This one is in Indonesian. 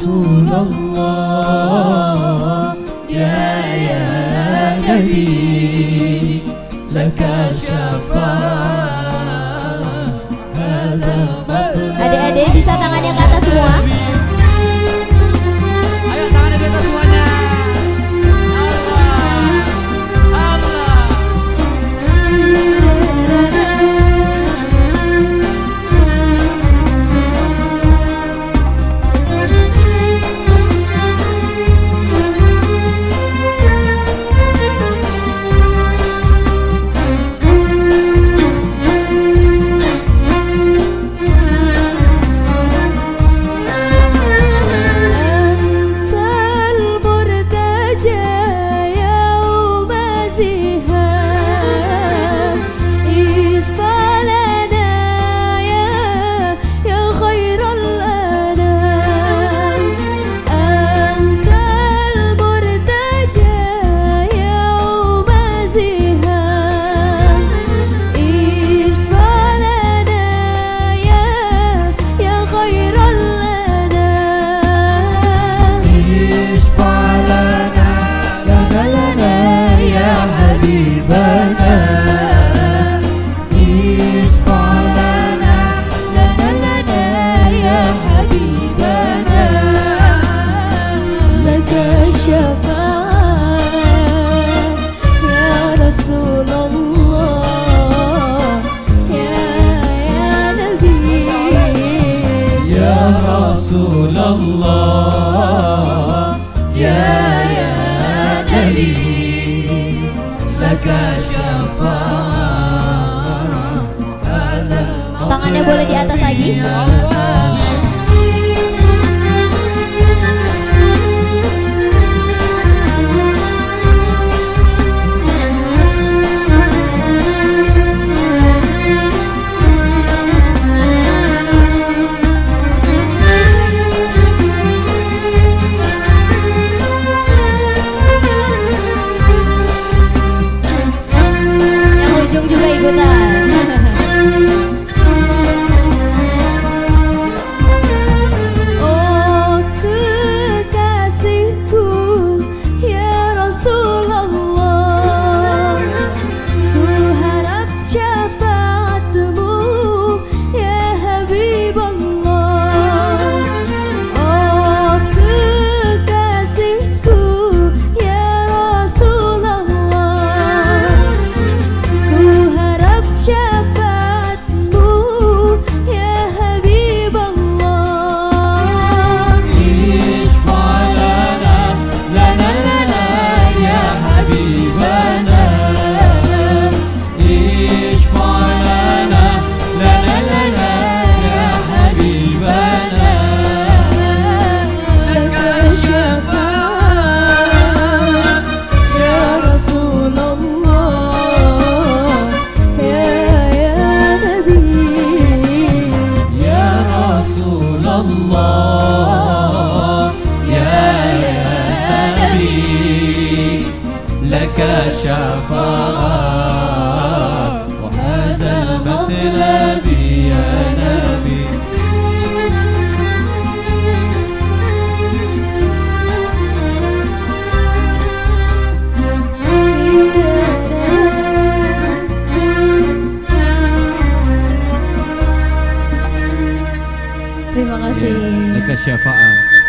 رسول الله. يا يا نبي. Tangannya boleh di atas lagi. Terima kasih. Ya, Dekat syafaat.